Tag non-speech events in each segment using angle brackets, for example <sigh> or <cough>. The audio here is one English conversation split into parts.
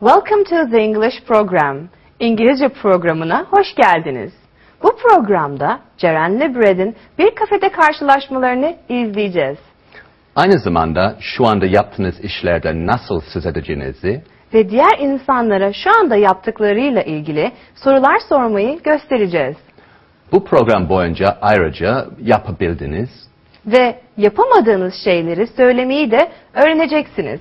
Welcome to the English program. İngilizce programına hoş geldiniz. Bu programda Ceren'le Brad'in bir kafede karşılaşmalarını izleyeceğiz. Aynı zamanda şu anda yaptığınız işlerde nasıl söz edeceğinizi Ve diğer insanlara şu anda yaptıklarıyla ilgili sorular sormayı göstereceğiz. bu program boyunca ayrıca yapabildiğiniz Ve yapamadığınız şeyleri söylemeyi de öğreneceksiniz.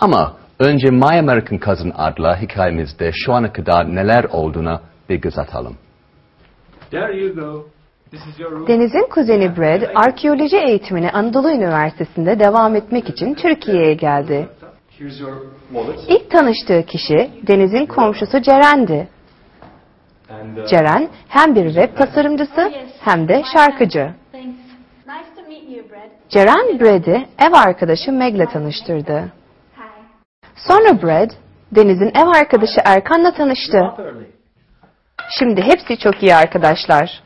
ama önce My American Cousin adlı hikayemizde şu ana kadar neler olduğuna bir göz atalım. There you go. This is your room. Deniz'in kuzeni Brad, arkeoloji eğitimini Anadolu Üniversitesi'nde devam etmek için Türkiye'ye geldi. İlk tanıştığı kişi Deniz'in komşusu Ceren'di. Uh, Ceren hem bir web tasarımcısı hem de şarkıcı. Ceren Brad'i ev arkadaşı Meg'le tanıştırdı. Sonra Brad, Deniz'in ev arkadaşı Erkan'la tanıştı. Şimdi hepsi çok iyi arkadaşlar.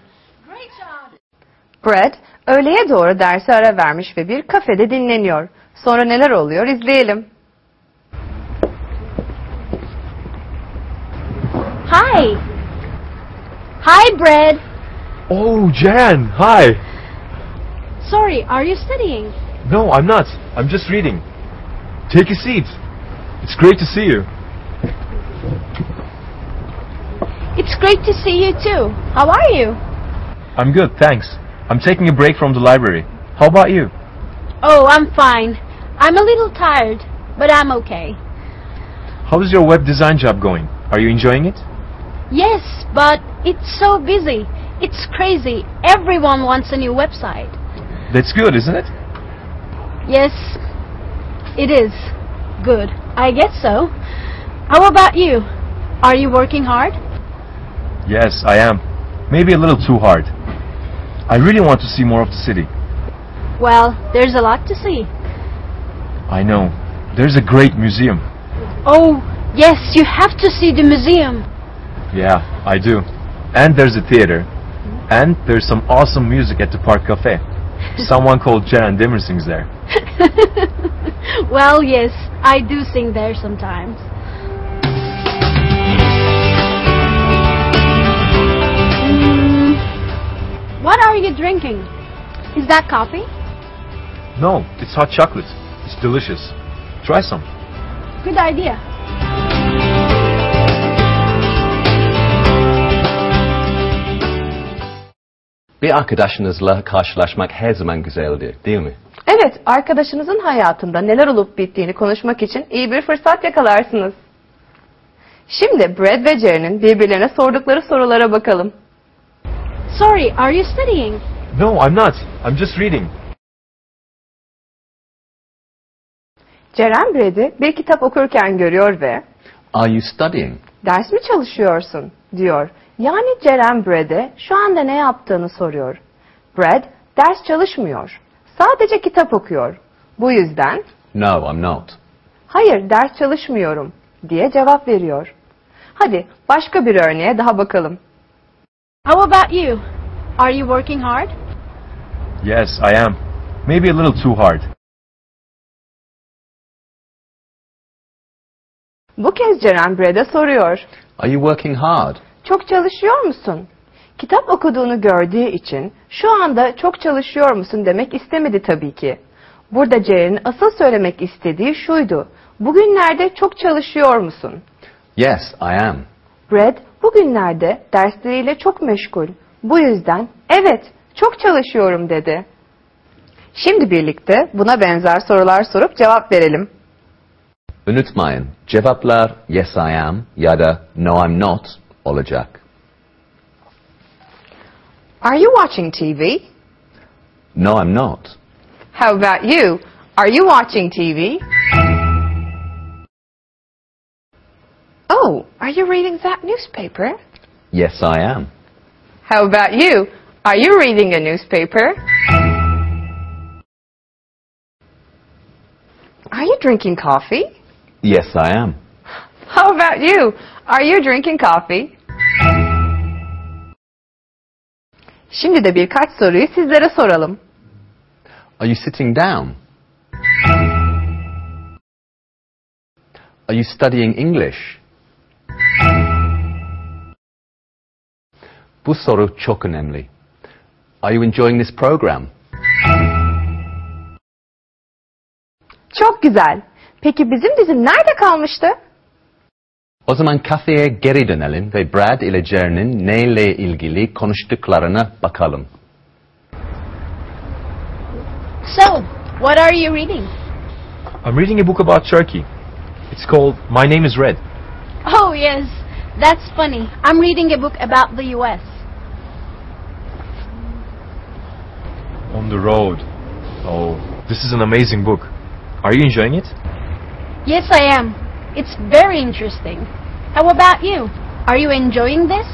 Brad, öğleye doğru derse ara vermiş ve bir kafede dinleniyor. Sonra neler oluyor izleyelim. Hi. Hi, Brad. Oh, Jan, hi. Sorry, are you studying? No, I'm not. I'm just reading. Take a seat. It's great to see you. It's great to see you too. How are you? I'm good, thanks. I'm taking a break from the library. How about you? Oh, I'm fine. I'm a little tired, but I'm okay. How is your web design job going? Are you enjoying it? Yes, but it's so busy. It's crazy. Everyone wants a new website. That's good, isn't it? Yes, it is. Good. I guess so. How about you? Are you working hard? Yes, I am. Maybe a little too hard. I really want to see more of the city. Well, there's a lot to see. I know. There's a great museum. Oh, yes, you have to see the museum. Yeah, I do. And there's a theater. And there's some awesome music at the Park Cafe. <laughs> Someone called Jan Dimmer sings there. <laughs> well, yes, I do sing there sometimes. Mm, what are you drinking? Is that coffee? No, it's hot chocolate. It's delicious. Try some. Good idea. Bir arkadaşınızla karşılaşmak her zaman güzeldir, değil mi? Evet, arkadaşınızın hayatında neler olup bittiğini konuşmak için iyi bir fırsat yakalarsınız. Şimdi Brad ve Jerry'nin birbirlerine sordukları sorulara bakalım. Sorry, are you studying? No, I'm not. I'm just reading. Ceren Brad'i bir kitap okurken görüyor ve Are you studying? ders mi çalışıyorsun diyor. Yani Ceren Brad'e şu anda ne yaptığını soruyor. Brad ders çalışmıyor. Sadece kitap okuyor. Bu yüzden No, I'm not. hayır ders çalışmıyorum diye cevap veriyor. Hadi başka bir örneğe daha bakalım. How about you? Are you working hard? Yes, I am. Maybe a little too hard. Bu kez Ceren Brad'e soruyor. Are you working hard? Çok çalışıyor musun? Kitap okuduğunu gördüğü için şu anda çok çalışıyor musun demek istemedi tabii ki. Burada Ceren'in asıl söylemek istediği şuydu. Bugünlerde çok çalışıyor musun? Yes, I am. Brad bugünlerde dersleriyle çok meşgul. Bu yüzden evet çok çalışıyorum dedi. Şimdi birlikte buna benzer sorular sorup cevap verelim. Unutmayın, cevaplar yes I am ya da no I'm not olacak. Are you watching TV? No I'm not. How about you? Are you watching TV? Oh, are you reading that newspaper? Yes I am. How about you? Are you reading a newspaper? Are you drinking coffee? Yes I am. How about you? Are you drinking coffee? Şimdi de birkaç soruyu sizlere soralım. Are you sitting down? Are you studying English? Bu soru çok önemli. Are you enjoying this program? Çok güzel. Peki bizim dizim nerede kalmıştı? O zaman kafeye geri dönelim ve Brad ile Ceren'in neyle ilgili konuştuklarına bakalım. So, what are you reading? I'm reading a book about Turkey. It's called My Name is Red. Oh, yes. That's funny. I'm reading a book about the US. On the Road. Oh, this is an amazing book. Are you enjoying it? Yes, I am. It's very interesting. How about you? Are you enjoying this?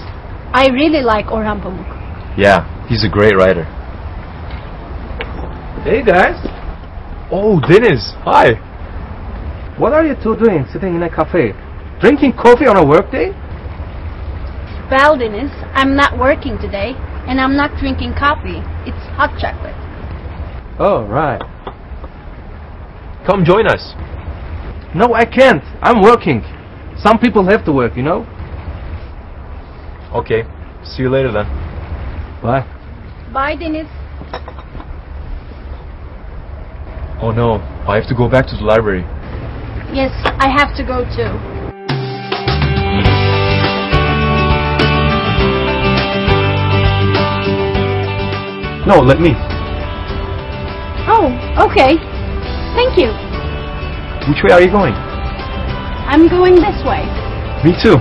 I really like Orhan Pamuk. Yeah, he's a great writer. Hey guys, Oh, Deniz, hi. what are you two doing sitting in a cafe? Drinking coffee on a workday? Well, Deniz, I'm not working today, and I'm not drinking coffee. It's hot chocolate. Oh, right. Come join us. No, I can't. I'm working. Some people have to work, you know? Okay, see you later then. Bye. Bye, Deniz. Oh no, I have to go back to the library. Yes, I have to go too. No, let me. Oh, okay. Thank you. Which way are you going? I'm going this way. Me too.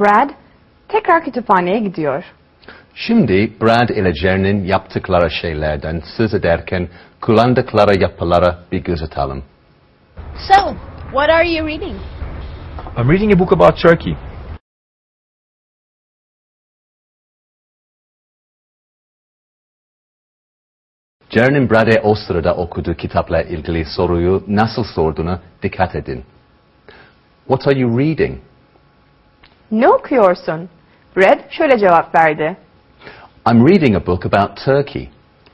Brad tekrar kütüphaneye gidiyor. Şimdi Brad ile Ceren'in yaptıkları şeylerden söz ederken kullandıkları yapılara bir göz atalım. So, what are you reading? I'm reading a book about Turkey. Jerry'nin Brad'e o sırada okuduğu kitapla ilgili soruyu nasıl sorduğuna dikkat edin. What are you reading? Ne okuyorsun? Brad şöyle cevap verdi. I'm reading a book about Turkey.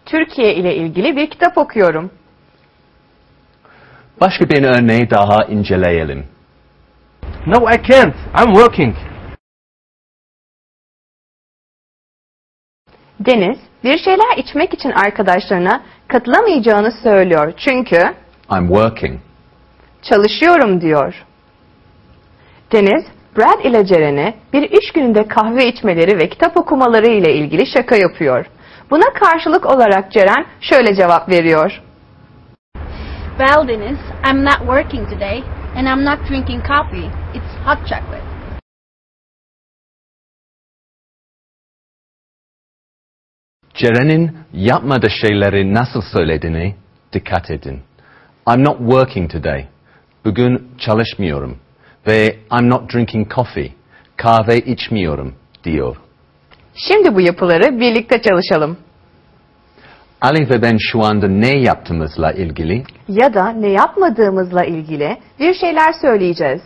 Türkiye ile ilgili bir kitap okuyorum. Başka bir örneği daha inceleyelim. No, I can't. I'm working. Deniz bir şeyler içmek için arkadaşlarına katılamayacağını söylüyor. Çünkü I'm working. çalışıyorum diyor. Deniz, Brad ile Ceren'e bir iş gününde kahve içmeleri ve kitap okumaları ile ilgili şaka yapıyor. Buna karşılık olarak Ceren şöyle cevap veriyor. Well, Dennis, I'm not working today, and I'm not drinking coffee. It's hot chocolate. Ceren'in yapmadığı şeyleri nasıl söylediğine dikkat edin. I'm not working today. Bugün çalışmıyorum. Ve I'm not drinking coffee. Kahve içmiyorum diyor. Şimdi bu yapıları birlikte çalışalım. Ali ve ben şu anda ne yaptığımızla ilgili Ya da ne yapmadığımızla ilgili bir şeyler söyleyeceğiz.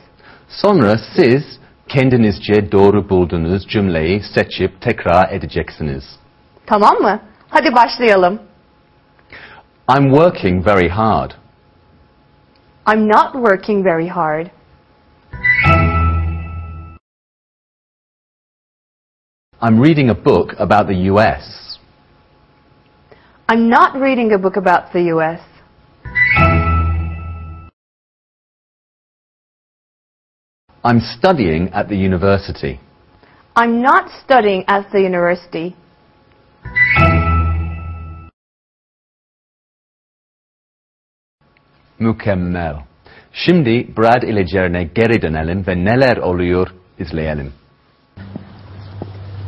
Sonra siz kendinizce doğru bulduğunuz cümleyi seçip tekrar edeceksiniz. Tamam mı? Hadi başlayalım. I'm working very hard. I'm not working very hard. I'm reading a book about the US. I'm not reading a book about the US. I'm studying at the university. I'm not studying at the university. Mükemmel. Şimdi Brad ile Ceren'e geri dönelim ve neler oluyor izleyelim.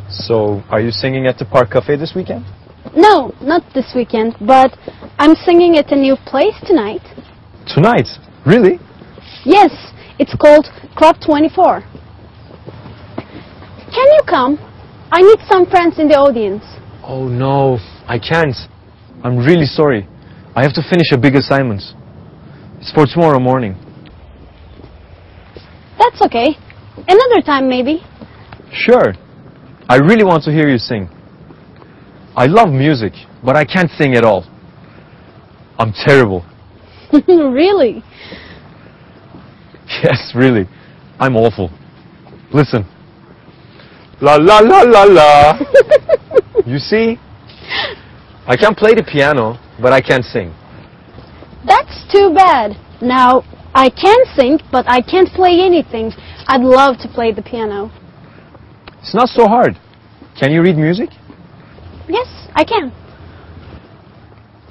So, are you singing at the Park Cafe this weekend? No, not this weekend, but I'm singing at a new place tonight. Tonight? Really? Yes, it's called Club 24. Can you come? I need some friends in the audience. Oh no, I can't. I'm really sorry. I have to finish a big assignment. It's for tomorrow morning. That's okay. Another time, maybe. Sure. I really want to hear you sing. I love music, but I can't sing at all. I'm terrible. <laughs> really? <laughs> Yes, really. I'm awful. Listen. La la la la la. <laughs> you see? I can't play the piano, but I can't sing. That's too bad. Now, I can sing, but I can't play anything. I'd love to play the piano. It's not so hard. Can you read music? Yes, I can.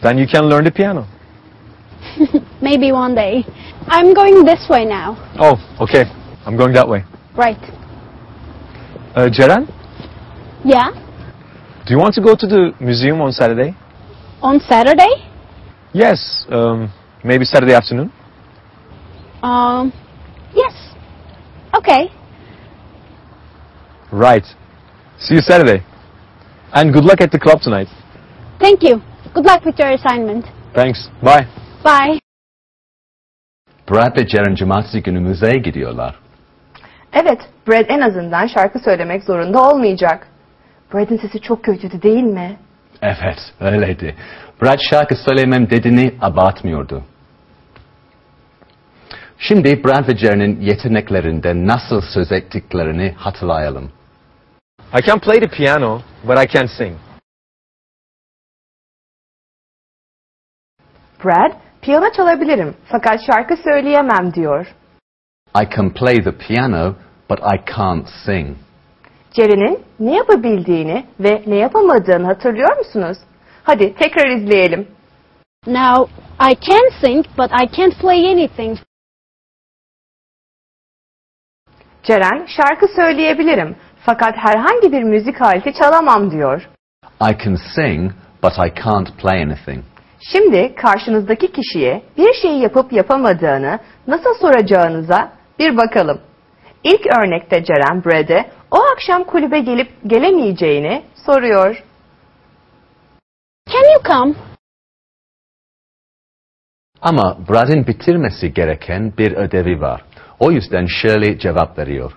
Then you can learn the piano. <laughs> Maybe one day. I'm going this way now. Oh, okay. I'm going that way. Right. Uh, Ceren, Yeah? do you want to go to the museum on Saturday? On Saturday? Yes, um, maybe Saturday afternoon. Um, yes. Okay. Right. See you Saturday. And good luck at the club tonight. Thank you. Good luck with your assignment. Thanks. Bye. Bye. Brad ve Ceren cumartesi günü müzeye gidiyorlar. Evet, Brad en azından şarkı söylemek zorunda olmayacak. Brad'in sesi çok kötüydü değil mi? Evet, öyleydi. Brad şarkı söylemem dediğini abartmıyordu. Şimdi Brad ve Ceren'in yeteneklerinde nasıl söz ettiklerini hatırlayalım. I can play the piano, but I can't sing. Brad, piyano çalabilirim fakat şarkı söyleyemem diyor. I can play the piano, but I can't sing. Ceren'in ne yapabildiğini ve ne yapamadığını hatırlıyor musunuz? Hadi tekrar izleyelim. Now, I can sing, but I can't play anything. Ceren, şarkı söyleyebilirim fakat herhangi bir müzik aleti çalamam diyor. I can sing, but I can't play anything. Şimdi karşınızdaki kişiye bir şeyi yapıp yapamadığını nasıl soracağınıza bir bakalım. İlk örnekte Ceren Brad'e o akşam kulübe gelip gelemeyeceğini soruyor. Can you come? Ama Brad'in bitirmesi gereken bir ödevi var. O yüzden Shirley cevap veriyor.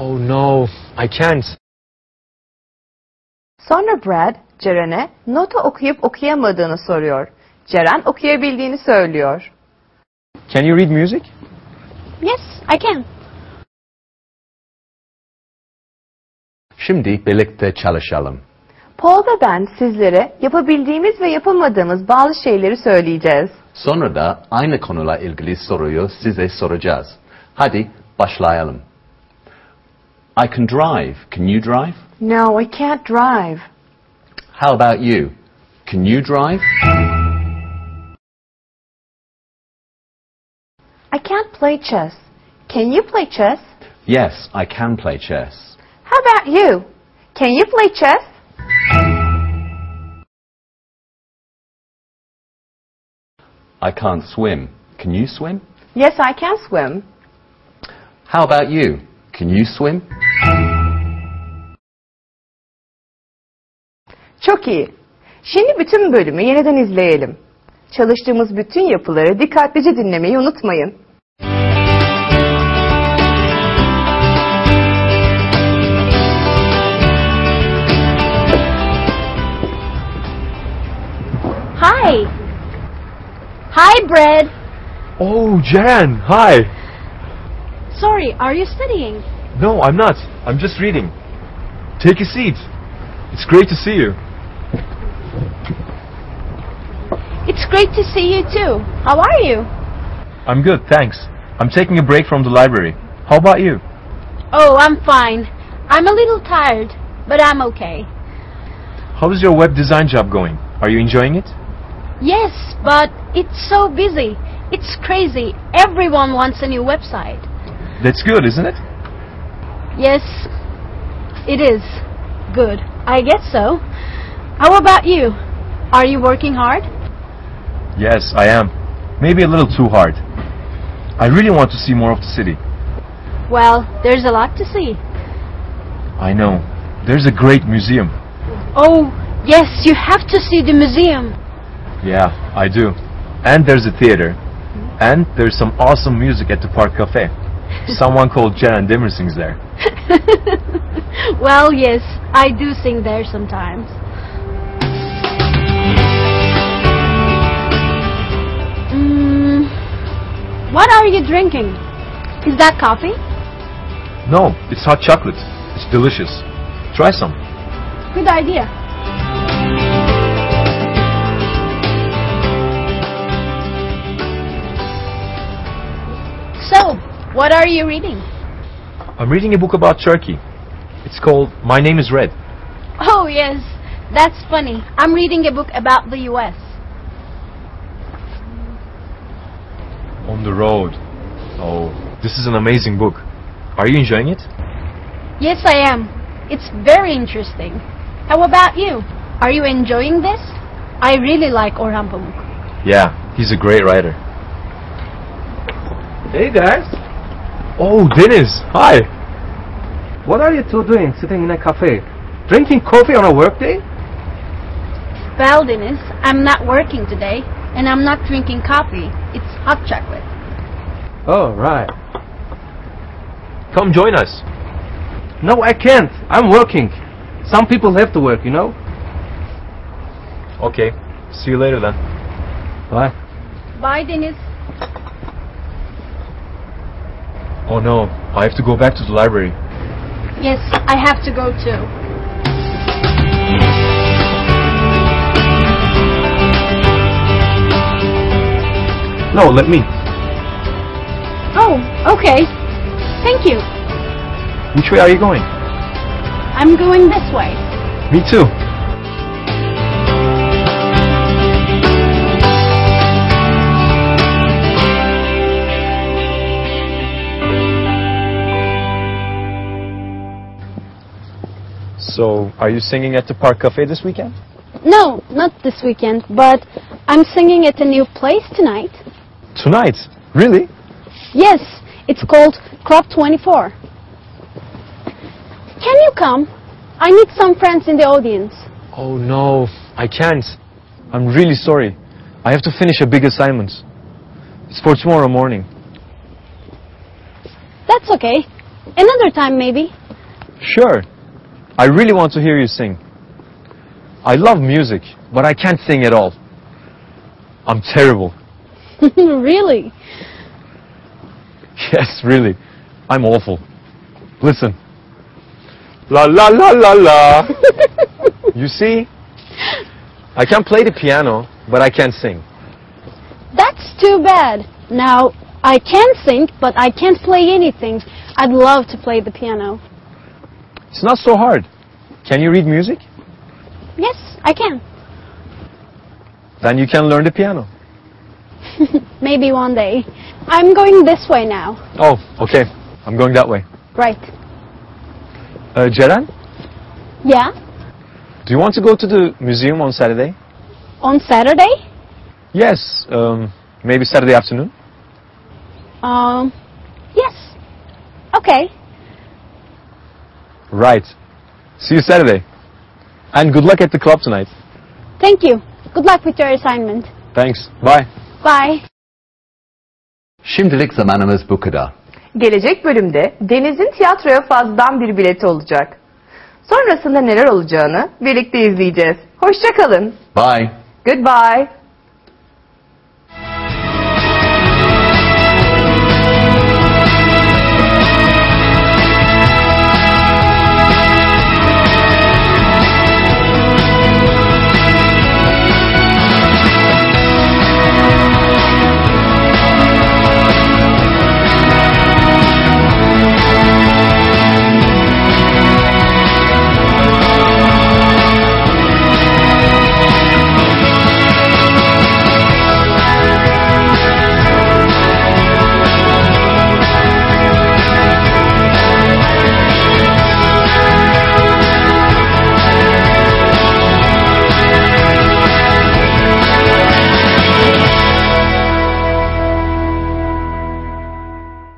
Oh no, I can't. Sonra Brad, Ceren'e nota okuyup okuyamadığını soruyor. Ceren okuyabildiğini söylüyor. Can you read music? Yes, I can. Şimdi birlikte çalışalım. Paul ve ben sizlere yapabildiğimiz ve yapamadığımız bazı şeyleri söyleyeceğiz. Sonra da aynı konuyla ilgili soruyu size soracağız. Hadi başlayalım. I can drive. Can you drive? No, I can't drive. How about you? Can you drive? I can't play chess. Can you play chess? Yes, I can play chess. How about you? Can you play chess? I can't swim. Can you swim? Yes, I can swim. How about you? Can you swim? Çok iyi. Şimdi bütün bölümü yeniden izleyelim. Çalıştığımız bütün yapıları dikkatlice dinlemeyi unutmayın. Hi. Hi, Brad. Oh, Jan, hi. Sorry, are you studying? No, I'm not. I'm just reading. Take a seat. It's great to see you. It's great to see you too. How are you? I'm good, thanks. I'm taking a break from the library. How about you? Oh, I'm fine. I'm a little tired, but I'm okay. How is your web design job going? Are you enjoying it? Yes, but it's so busy. It's crazy. Everyone wants a new website. That's good, isn't it? Yes, it is. Good. I guess so. How about you? Are you working hard? Yes, I am. Maybe a little too hard. I really want to see more of the city. Well, there's a lot to see. I know. There's a great museum. Oh, yes, you have to see the museum. Yeah, I do. And there's a theater. And there's some awesome music at the Park Cafe. Someone called Jan Dimmer sings there. <laughs> well, yes, I do sing there sometimes. What are you drinking? Is that coffee? No, it's hot chocolate. It's delicious. Try some. Good idea. So, what are you reading? I'm reading a book about Turkey. It's called My Name is Red. Oh, yes, that's funny. I'm reading a book about the US. On the Road. Oh, this is an amazing book. Are you enjoying it? Yes, I am. It's very interesting. How about you? Are you enjoying this? I really like Orhan Pamuk. Yeah, he's a great writer. Hey guys, Oh, Deniz! Hi! what are you two doing sitting in a cafe? Drinking coffee on a work day? Well, Deniz, I'm not working today, and I'm not drinking coffee. It's hot chocolate. Oh, right. Come join us. No, I can't. I'm working. Some people have to work, you know? Okay, see you later then. Bye. Bye, Deniz. Oh no, I have to go back to the library. Yes, I have to go too. No, let me. Oh, okay. Thank you. Which way are you going? I'm going this way. Me too. So, are you singing at the Park Cafe this weekend? No, not this weekend, but I'm singing at a new place tonight. Tonight? Really? Yes, it's called Club 24. Can you come? I need some friends in the audience. Oh no, I can't. I'm really sorry. I have to finish a big assignment. It's for tomorrow morning. That's okay. Another time, maybe. Sure. I really want to hear you sing. I love music, but I can't sing at all. I'm terrible. <laughs> really? Yes, really. I'm awful. Listen. La la la la la. <laughs> you see? I can't play the piano, but I can't sing. That's too bad. Now, I can sing, but I can't play anything. I'd love to play the piano. It's not so hard. Can you read music? Yes, I can. Then you can learn the piano. <laughs> Maybe one day. I'm going this way now. Oh, okay. I'm going that way. Right. Uh, Yeah? do you want to go to the museum on Saturday? On Saturday? Yes, um, maybe Saturday afternoon. Um, yes. Okay. Right. See you Saturday. And good luck at the club tonight. Thank you. Good luck with your assignment. Thanks. Bye. Bye. Şimdilik zamanımız bu kadar. Gelecek bölümde Deniz'in tiyatroya fazladan bir bileti olacak. Sonrasında neler olacağını birlikte izleyeceğiz. Hoşçakalın. Bye. Goodbye.